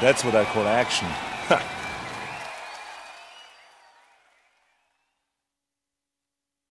That's what I call action.